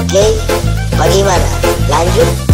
oke bagaimana lanjut